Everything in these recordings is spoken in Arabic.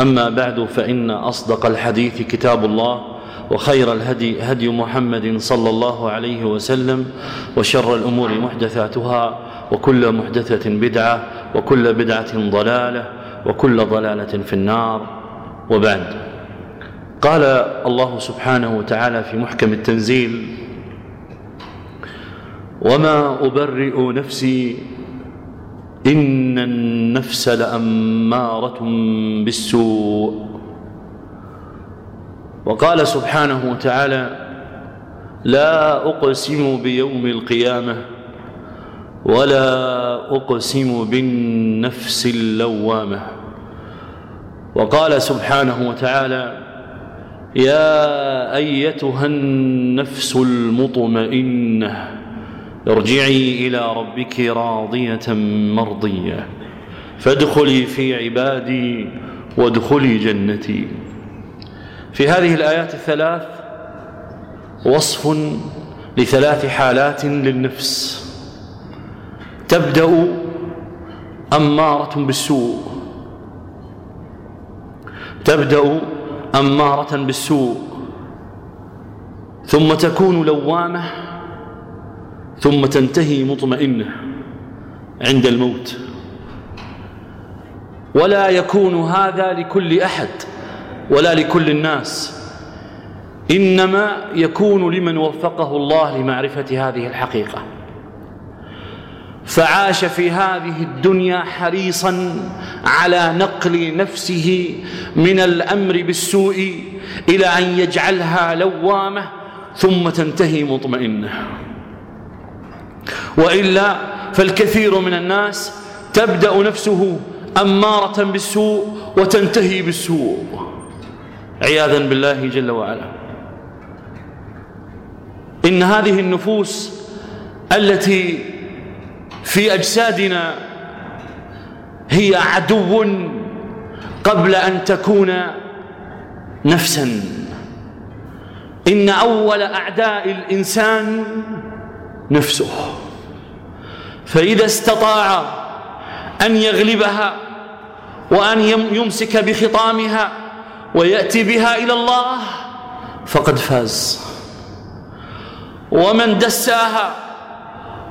أما بعد فإن أصدق الحديث كتاب الله وخير الهدي هدي محمد صلى الله عليه وسلم وشر الأمور محدثاتها وكل محدثة بدعة وكل بدعة ضلالة وكل ضلالة في النار. وبعد. قال الله سبحانه وتعالى في محكم التنزيل وما أبرئ نفسي إن النفس لأمارة بالسوء. وقال سبحانه وتعالى لا أقسم بيوم القيامة ولا أقسم بالنفس اللوامة. وقال سبحانه وتعالى يا أيتها النفس المطمئنة ارجعي إلى ربك راضية مرضية. فادخلي في عبادي وادخلي جنتي. في هذه الآيات الثلاث وصف لثلاث حالات للنفس. تبدأ أمارة بالسوء. تبدأ أمارة بالسوء. ثم تكون لوامة ثم تنتهي مطمئنة عند الموت. ولا يكون هذا لكل أحد ولا لكل الناس. إنما يكون لمن وفقه الله لمعرفة هذه الحقيقة. فعاش في هذه الدنيا حريصا على نقل نفسه من الأمر بالسوء إلى أن يجعلها لوامة ثم تنتهي مطمئنة. وإلا فالكثير من الناس تبدأ نفسه أمارة بالسوء وتنتهي بالسوء. عياذا بالله جل وعلا. إن هذه النفوس التي في أجسادنا هي عدو قبل أن تكون نفسا. إن أول أعداء الإنسان نفسه. فإذا استطاع أن يغلبها وأن يمسك بخطامها ويأتي بها إلى الله فقد فاز. ومن دساها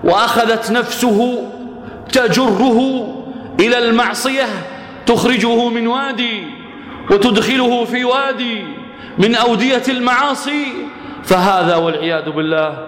وأخذت نفسه تجره إلى المعصية تخرجه من وادي وتدخله في وادي من أودية المعاصي فهذا والعياذ بالله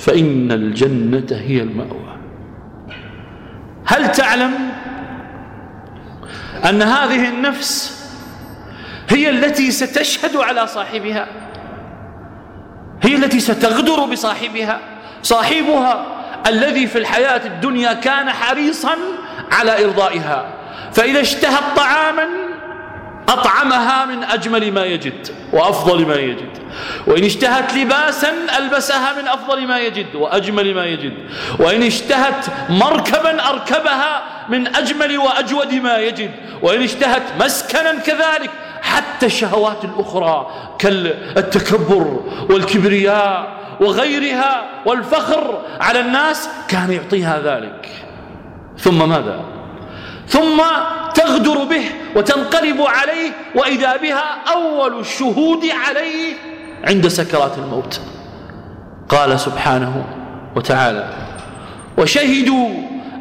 فإن الجنة هي المأوى. هل تعلم أن هذه النفس هي التي ستشهد على صاحبها؟ هي التي ستغدر بصاحبها؟ صاحبها الذي في الحياة الدنيا كان حريصا على إرضائها فإذا اشتهت طعاما أطعمها من أجمل ما يجد وأفضل ما يجد. وإن اشتهت لباسا ألبسها من أفضل ما يجد وأجمل ما يجد. وإن اشتهت مركبا أركبها من أجمل وأجود ما يجد. وإن اشتهت مسكنا كذلك حتى الشهوات الأخرى كالتكبر والكبرياء وغيرها والفخر على الناس كان يعطيها ذلك. ثم ماذا؟ ثم تغدر به وتنقلب عليه وإذا بها أول الشهود عليه عند سكرات الموت. قال سبحانه وتعالى وشهدوا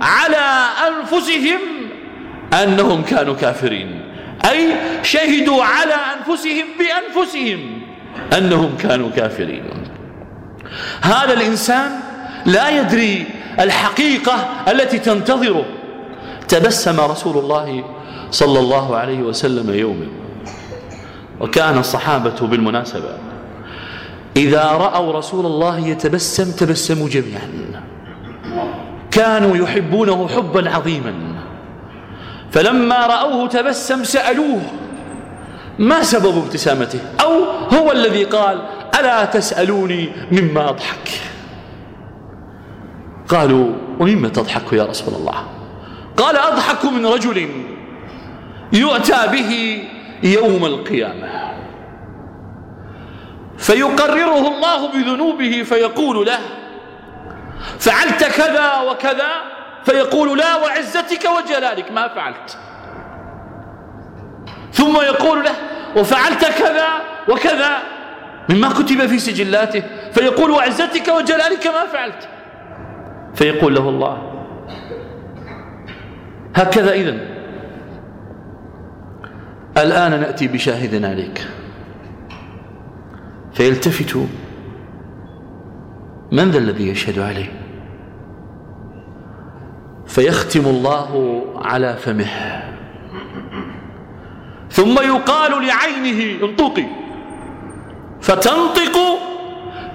على أنفسهم أنهم كانوا كافرين. أي شهدوا على أنفسهم بأنفسهم أنهم كانوا كافرين. هذا الإنسان لا يدري الحقيقة التي تنتظره. تبسم رسول الله صلى الله عليه وسلم يوما وكان الصحابة بالمناسبة إذا رأوا رسول الله يتبسم تبسموا جميعا. كانوا يحبونه حبا عظيما. فلما رأوه تبسم سألوه ما سبب ابتسامته؟ أو هو الذي قال ألا تسألوني مما أضحك؟ قالوا ومما تضحك يا رسول الله؟ قال أضحك من رجل يؤتى به يوم القيامة. فيقرره الله بذنوبه فيقول له فعلت كذا وكذا فيقول لا وعزتك وجلالك ما فعلت. ثم يقول له وفعلت كذا وكذا مما كتب في سجلاته فيقول وعزتك وجلالك ما فعلت. فيقول له الله هكذا إذن. الآن نأتي بشاهد عليك. فيلتفت من ذا الذي يشهد عليه؟ فيختم الله على فمه. ثم يقال لعينه انطقي فتنطق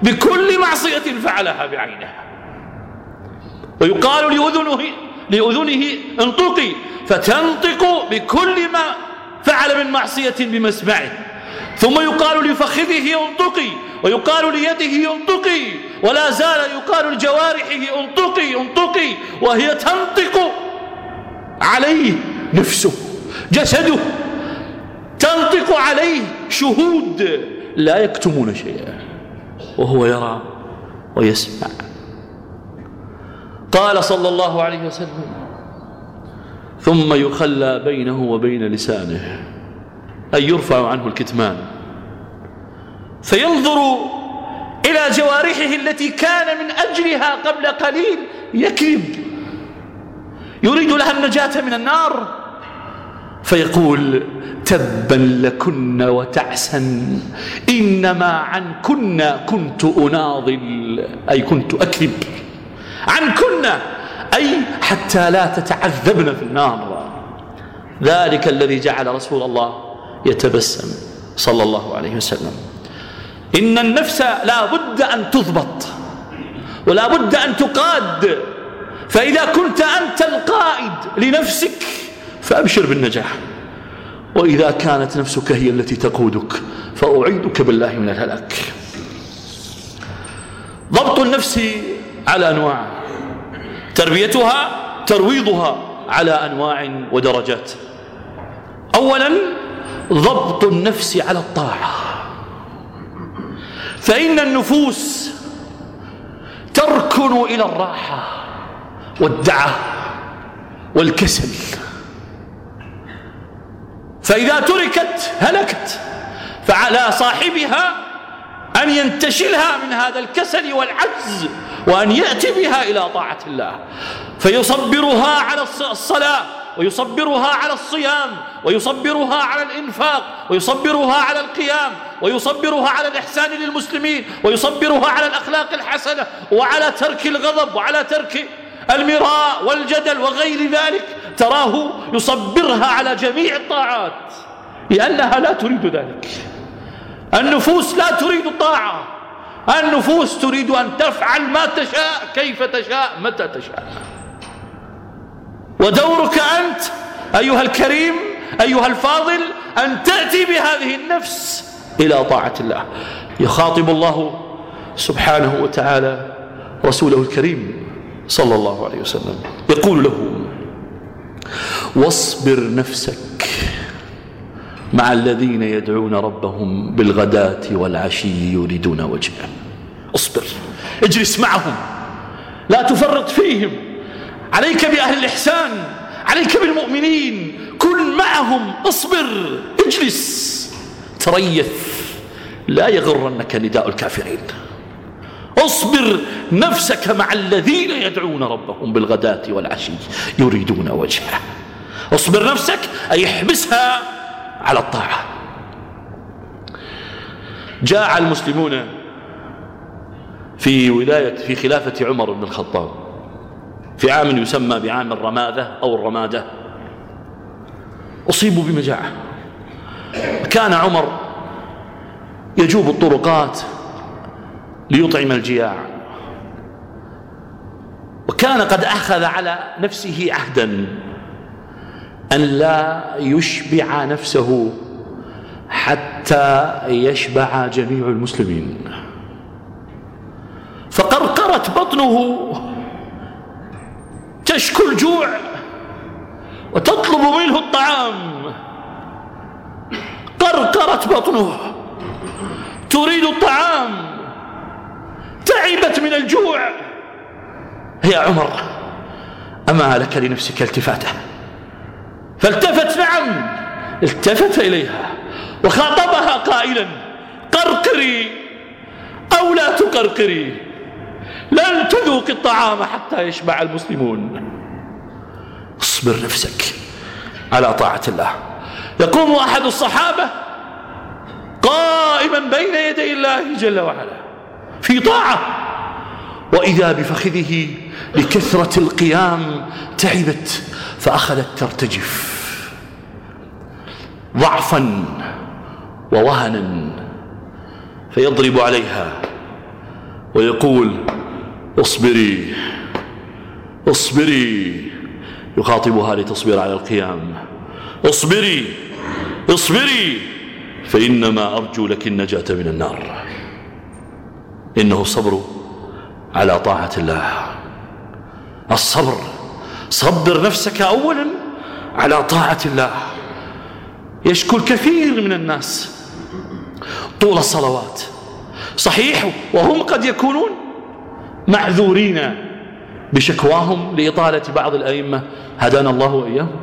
بكل معصية فعلها بعينها ويقال لأذنه, لأذنه انطقي فتنطق بكل ما فعل من معصية بمسمعه. ثم يقال لفخذه انطقي ويقال ليده انطقي ولا زال يقال لجوارحه انطقي انطقي وهي تنطق عليه نفسه جسده تنطق عليه شهود لا يكتمون شيئا وهو يرى ويسمع. قال صلى الله عليه وسلم ثم يخلى بينه وبين لسانه أن يرفع عنه الكتمان. فينظر إلى جوارحه التي كان من أجلها قبل قليل يكذب يريد لها النجاة من النار. فيقول تبا لكن وتعسا إنما عنكن كنت أناضل أي كنت أكذب. عنكن أي حتى لا تتعذبن في النار. ذلك الذي جعل رسول الله يتبسم. صلى الله عليه وسلم. إن النفس لا بد أن تضبط ولا بد أن تقاد. فإذا كنت أنت القائد لنفسك فأبشر بالنجاح. وإذا كانت نفسك هي التي تقودك فأعيدك بالله من الهلاك. ضبط النفس على أنواع. تربيتها ترويضها على أنواع ودرجات. أولا ضبط النفس على الطاعة. فإن النفوس تركن إلى الراحة والدعة والكسل. فإذا تركت هلكت فعلى صاحبها أن ينتشلها من هذا الكسل والعجز وأن يأتي بها إلى طاعة الله. فيصبرها على الصلاة ويصبرها على الصيام ويصبرها على الإنفاق ويصبرها على القيام ويصبرها على الإحسان للمسلمين ويصبرها على الأخلاق الحسنة وعلى ترك الغضب وعلى ترك المراء والجدل وغير ذلك. تراه يصبرها على جميع الطاعات. لأنها لا تريد ذلك. النفوس لا تريد الطاعة. النفوس تريد أن تفعل ما تشاء كيف تشاء متى تشاء. ودورك أنت أيها الكريم أيها الفاضل أن تأتي بهذه النفس إلى طاعة الله. يخاطب الله سبحانه وتعالى رسوله الكريم صلى الله عليه وسلم. يقول له واصبر نفسك مع الذين يدعون ربهم بالغداة والعشي يريدون وجهه. اصبر اجلس معهم لا تفرط فيهم. عليك بأهل الإحسان عليك بالمؤمنين. كن معهم اصبر اجلس. تريث لا يغرنك نداء الكافرين. اصبر نفسك مع الذين يدعون ربهم بالغداة والعشي يريدون وجهه. اصبر نفسك أي احبسها. على الطاعة. جاء المسلمون في ولاية في خلافة عمر بن الخطاب. في عام يسمى بعام الرمادة أو الرمادة. أصيبوا بمجاعة. كان عمر يجوب الطرقات ليطعم الجياع. وكان قد أخذ على نفسه عهدا. أن لا يشبع نفسه حتى يشبع جميع المسلمين. فقرقرت بطنه تشكو الجوع وتطلب منه الطعام. قرقرت بطنه تريد الطعام. تعبت من الجوع. يا عمر أما لك لنفسك التفاتة. فالتفت نعم التفت إليها وخاطبها قائلا قرقري أو لا تقرقري لن تذوق الطعام حتى يشبع المسلمون. اصبر نفسك على طاعة الله. يقوم أحد الصحابة قائما بين يدي الله جل وعلا في طاعة وإذا بفخذه لكثرة القيام تعبت فأخذت ترتجف ضعفا ووهنا فيضرب عليها ويقول اصبري اصبري يخاطبها لتصبر على القيام. اصبري اصبري فإنما أرجو لك النجاة من النار. إنه الصبر على طاعة الله. الصبر صبر نفسك أولا على طاعة الله. يشكو الكثير من الناس طول الصلوات. صحيح وهم قد يكونون معذورين بشكواهم لإطالة بعض الأئمة. هدانا الله وإياهم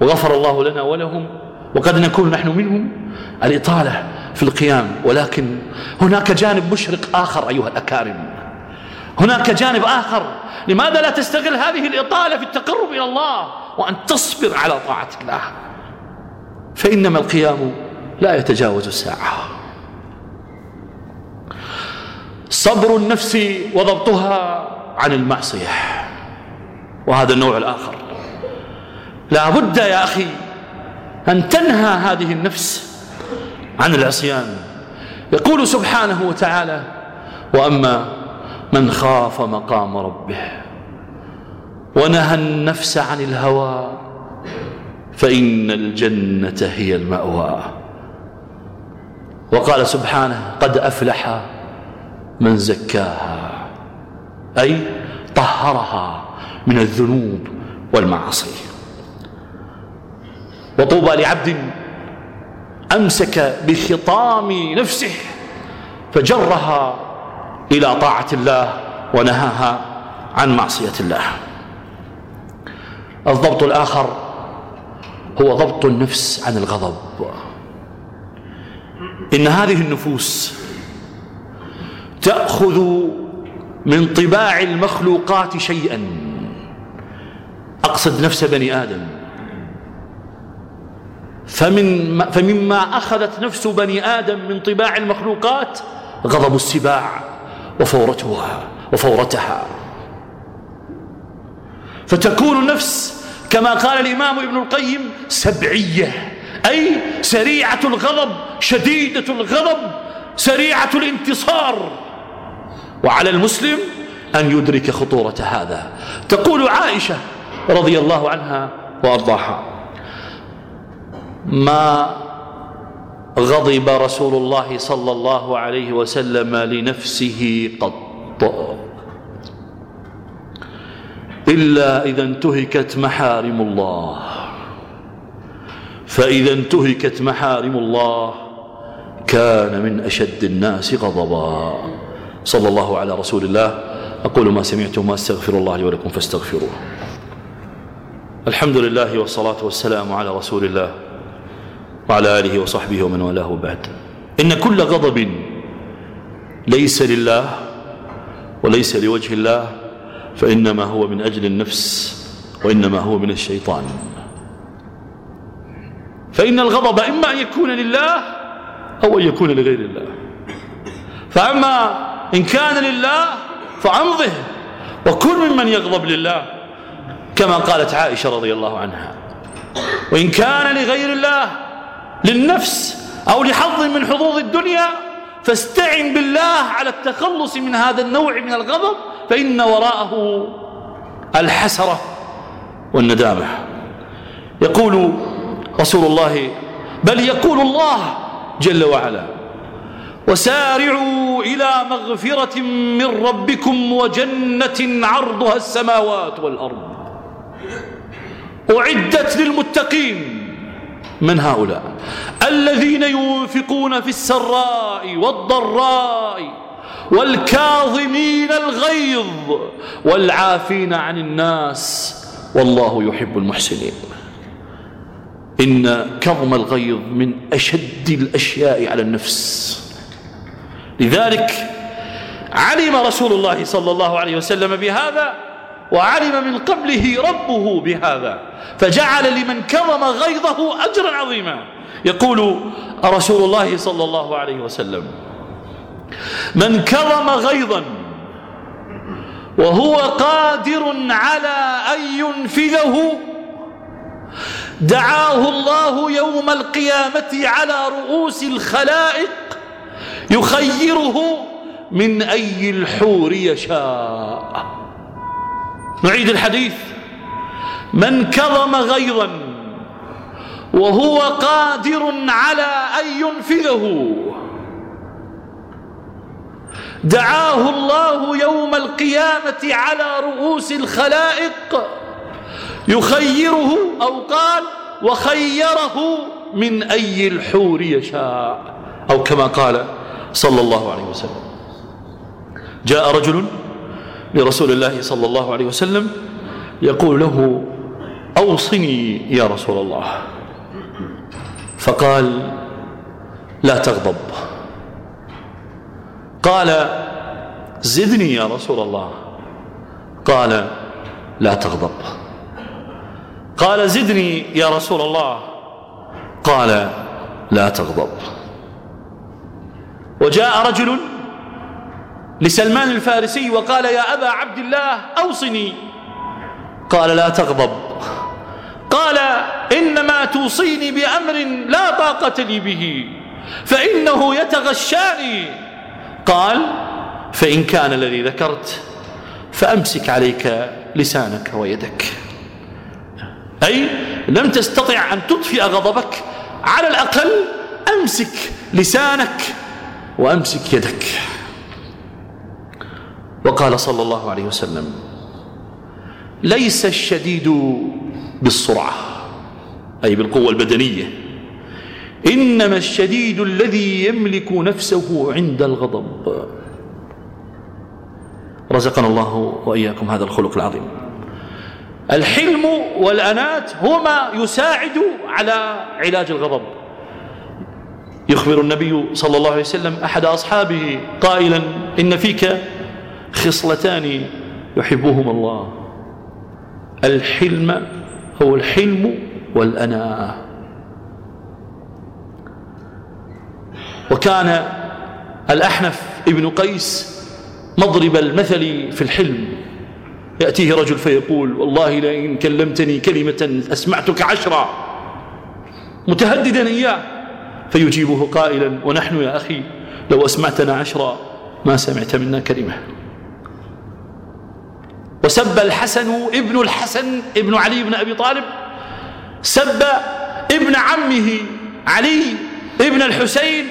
وغفر الله لنا ولهم وقد نكون نحن منهم. الإطالة في القيام ولكن هناك جانب مشرق آخر أيها الأكارم. هناك جانب آخر. لماذا لا تستغل هذه الإطالة في التقرب إلى الله وأن تصبر على طاعة الله فإنما القيام لا يتجاوز الساعة صبر النفس وضبطها عن المعصية. وهذا النوع الآخر. لا بد يا أخي أن تنهى هذه النفس عن العصيان. يقول سبحانه وتعالى وأما من خاف مقام ربه ونهى النفس عن الهوى فإن الجنة هي المأوى. وقال سبحانه قد أفلح من زكاها أي طهرها من الذنوب والمعاصي. وطوبى لعبد أمسك بخطام نفسه فجرها إلى طاعة الله ونهاها عن معصية الله. الضبط الآخر هو ضبط النفس عن الغضب. إن هذه النفوس تأخذ من طباع المخلوقات شيئا. أقصد نفس بني آدم. فمن فمما أخذت نفس بني آدم من طباع المخلوقات غضب السباع. وفورتها وفورتها. فتكون النفس كما قال الإمام ابن القيم سبعية أي سريعة الغضب شديدة الغضب سريعة الانتصار. وعلى المسلم أن يدرك خطورة هذا. تقول عائشة رضي الله عنها وأرضاها ما غضب رسول الله صلى الله عليه وسلم لنفسه قط. إلا إذا انتهكت محارم الله. فإذا انتهكت محارم الله كان من أشد الناس غضبا. صلى الله على رسول الله. أقول ما سمعتم وأستغفر الله لي ولكم فاستغفروه. الحمد لله والصلاة والسلام على رسول الله. وعلى آله وصحبه ومن والاه بعد إن كل غضب ليس لله وليس لوجه الله فإنما هو من أجل النفس وإنما هو من الشيطان. فإن الغضب إما أن يكون لله أو أن يكون لغير الله. فأما إن كان لله فأمضه وكن ممن يغضب لله كما قالت عائشة رضي الله عنها. وإن كان لغير الله للنفس أو لحظ من حظوظ الدنيا فاستعن بالله على التخلص من هذا النوع من الغضب فإن وراءه الحسرة والندامة. يقول رسول الله بل يقول الله جل وعلا وسارعوا إلى مغفرة من ربكم وجنة عرضها السماوات والأرض. أعدت للمتقين من هؤلاء؟ الذين ينفقون في السراء والضراء والكاظمين الغيظ والعافين عن الناس والله يحب المحسنين. إن كظم الغيظ من أشد الأشياء على النفس. لذلك علم رسول الله صلى الله عليه وسلم بهذا وعلم من قبله ربه بهذا فجعل لمن كظم غيظه أجرا عظيما. يقول رسول الله صلى الله عليه وسلم من كظم غيظا وهو قادر على أن ينفذه دعاه الله يوم القيامة على رؤوس الخلائق يخيره من أي الحور يشاء. نعيد الحديث. من كظم غيظا وهو قادر على أن ينفذه. دعاه الله يوم القيامة على رؤوس الخلائق. يخيره أو قال وخيره من أي الحور يشاء. أو كما قال صلى الله عليه وسلم. جاء رجل لرسول الله صلى الله عليه وسلم يقول له أوصني يا رسول الله. فقال لا تغضب. قال زدني يا رسول الله. قال لا تغضب. قال زدني يا رسول الله. قال لا تغضب. وجاء رجل لسلمان الفارسي وقال يا أبا عبد الله أوصني. قال لا تغضب. قال إنما توصيني بأمر لا طاقة لي به فإنه يتغشاني. قال فإن كان الذي ذكرت فأمسك عليك لسانك ويدك. أي لم تستطع أن تطفئ غضبك على الأقل أمسك لسانك وأمسك يدك. وقال صلى الله عليه وسلم ليس الشديد بالسرعة أي بالقوة البدنية إنما الشديد الذي يملك نفسه عند الغضب. رزقنا الله وإياكم هذا الخلق العظيم. الحلم والأنات هما يساعد على علاج الغضب. يخبر النبي صلى الله عليه وسلم أحد أصحابه قائلا إن فيك خصلتان يحبهما الله. الحلم هو الحلم والأناء. وكان الأحنف ابن قيس مضرب المثل في الحلم. يأتيه رجل فيقول والله لئن كلمتني كلمة أسمعتك عشرا متهددا إياه. فيجيبه قائلا ونحن يا أخي لو أسمعتنا عشرا ما سمعت منا كلمة. وسب الحسن ابن الحسن ابن علي بن أبي طالب سب ابن عمه علي ابن الحسين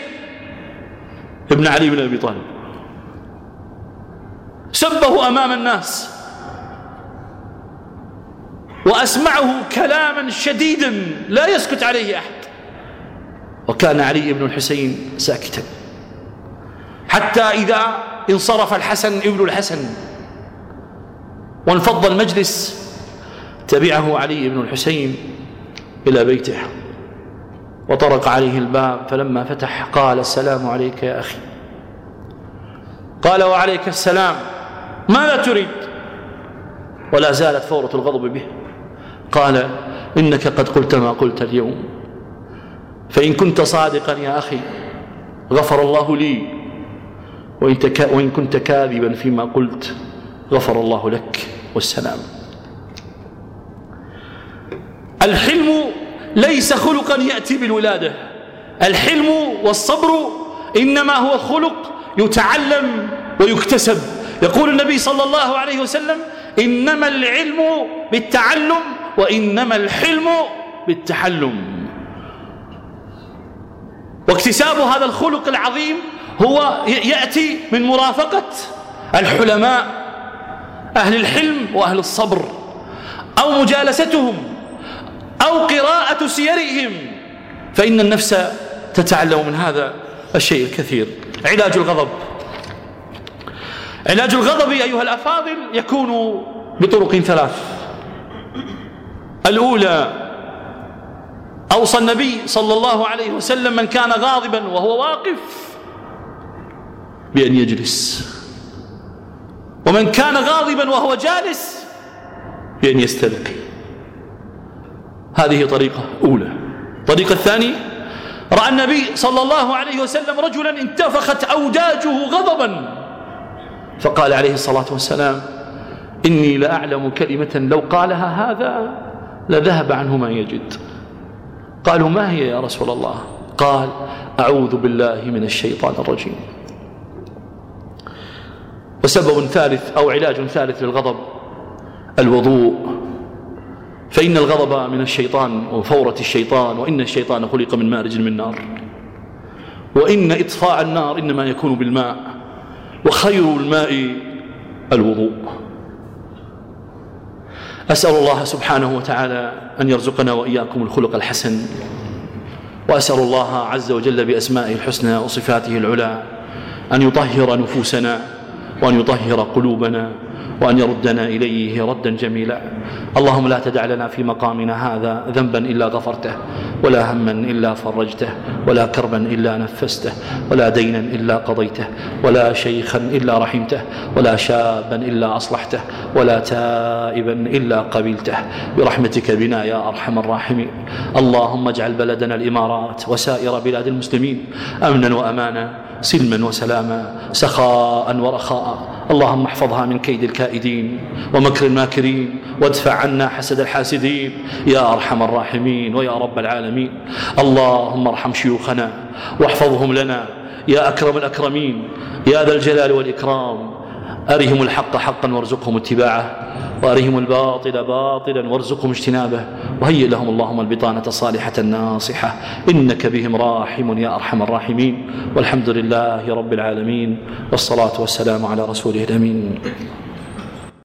ابن علي بن أبي طالب. سبه أمام الناس وأسمعه كلاما شديدا لا يسكت عليه أحد. وكان علي بن الحسين ساكتا. حتى إذا انصرف الحسن ابن الحسن وانفض المجلس تبعه علي بن الحسين إلى بيته وطرق عليه الباب فلما فتح قال السلام عليك يا أخي. قال وعليك السلام. ماذا تريد؟ ولا زالت فورة الغضب به. قال إنك قد قلت ما قلت اليوم. فإن كنت صادقا يا أخي غفر الله لي. وإن كنت كاذبا فيما قلت غفر الله لك. والسلام. الحلم ليس خلقا يأتي بالولادة. الحلم والصبر إنما هو خلق يتعلم ويكتسب. يقول النبي صلى الله عليه وسلم إنما العلم بالتعلم وإنما الحلم بالتحلم. واكتساب هذا الخلق العظيم هو يأتي من مرافقة الحلماء. أهل الحلم وأهل الصبر أو مجالستهم أو قراءة سيرهم فإن النفس تتعلم من هذا الشيء الكثير. علاج الغضب. علاج الغضب أيها الأفاضل يكون بطرق ثلاث. الأولى أوصى النبي صلى الله عليه وسلم من كان غاضبا وهو واقف بأن يجلس. ومن كان غاضبا وهو جالس بأن يستلقي هذه طريقة أولى. الطريقة الثانية رأى النبي صلى الله عليه وسلم رجلا انتفخت أوداجه غضبا. فقال عليه الصلاة والسلام إني لأعلم كلمة لو قالها هذا لذهب عنه ما يجد. قالوا ما هي يا رسول الله؟ قال أعوذ بالله من الشيطان الرجيم. وسبب ثالث أو علاج ثالث للغضب الوضوء. فإن الغضب من الشيطان وفورة الشيطان وإن الشيطان خلق من مارج من نار. وإن إطفاء النار إنما يكون بالماء وخير الماء الوضوء. أسأل الله سبحانه وتعالى أن يرزقنا وإياكم الخلق الحسن. وأسأل الله عز وجل بأسمائه الحسنى وصفاته العلى أن يطهر نفوسنا وأن يطهر قلوبنا وأن يردنا إليه ردا جميلا. اللهم لا تدع لنا في مقامنا هذا ذنبا إلا غفرته ولا هما إلا فرجته ولا كربا إلا نفسته ولا دينا إلا قضيته ولا شيخا إلا رحمته ولا شابا إلا أصلحته ولا تائبا إلا قبلته. برحمتك بنا يا أرحم الراحمين. اللهم اجعل بلدنا الإمارات وسائر بلاد المسلمين أمنا وأمانا سلما وسلاما سخاء ورخاء. اللهم احفظها من كيد الكائدين ومكر الماكرين وادفع عنا حسد الحاسدين يا أرحم الراحمين ويا رب العالمين. اللهم ارحم شيوخنا واحفظهم لنا يا أكرم الأكرمين يا ذا الجلال والإكرام. أرهم الحق حقا وارزقهم اتباعه وأرهم الباطل باطلا وارزقهم اجتنابه وهيئ لهم اللهم البطانة الصالحة الناصحة إنك بهم راحم يا أرحم الراحمين. والحمد لله رب العالمين والصلاة والسلام على رسوله الأمين.